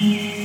Yeah.